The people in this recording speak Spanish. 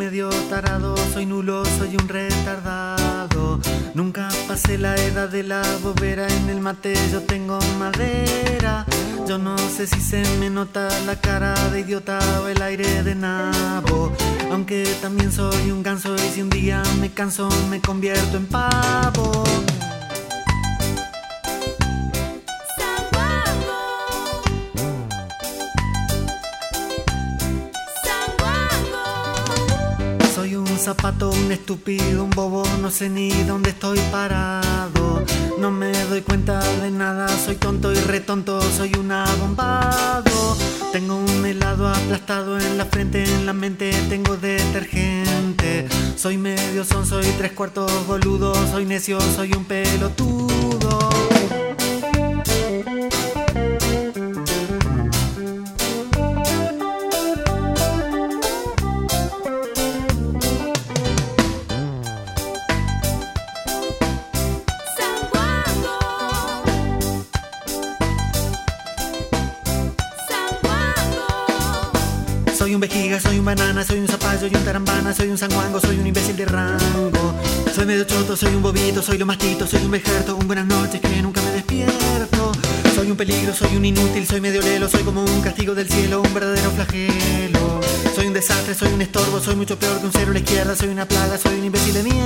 medio tarado, soy nulo, soy un retardado. Nunca pasé la edad de la bobera, en el mate yo tengo madera. Yo no sé si se me nota la cara de idiota o el aire de nabo. Aunque también soy un ganso y si un día me canso me convierto en pavo. Zapato, un estúpido, un bobo, no sé ni dónde estoy parado. No me doy cuenta de nada, soy tonto y retonto, soy un abombado. Tengo un helado aplastado en la frente, en la mente tengo detergente. Soy medio son, soy tres cuartos boludo, soy necio, soy un pelotudo. Soy un vejiga, soy un banana, soy un zapallo y un tarambana, soy un sanguango, soy un imbécil de rango. Soy medio choto, soy un bobito, soy lo mastito, soy un vejerto, un buenas noches que nunca me despierto. Soy un peligro, soy un inútil, soy medio lelo, soy como un castigo del cielo, un verdadero flagelo. Soy un desastre, soy un estorbo, soy mucho peor que un cero a la izquierda, soy una plaga, soy un imbécil de mierda.